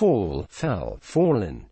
fall, fell, fallen.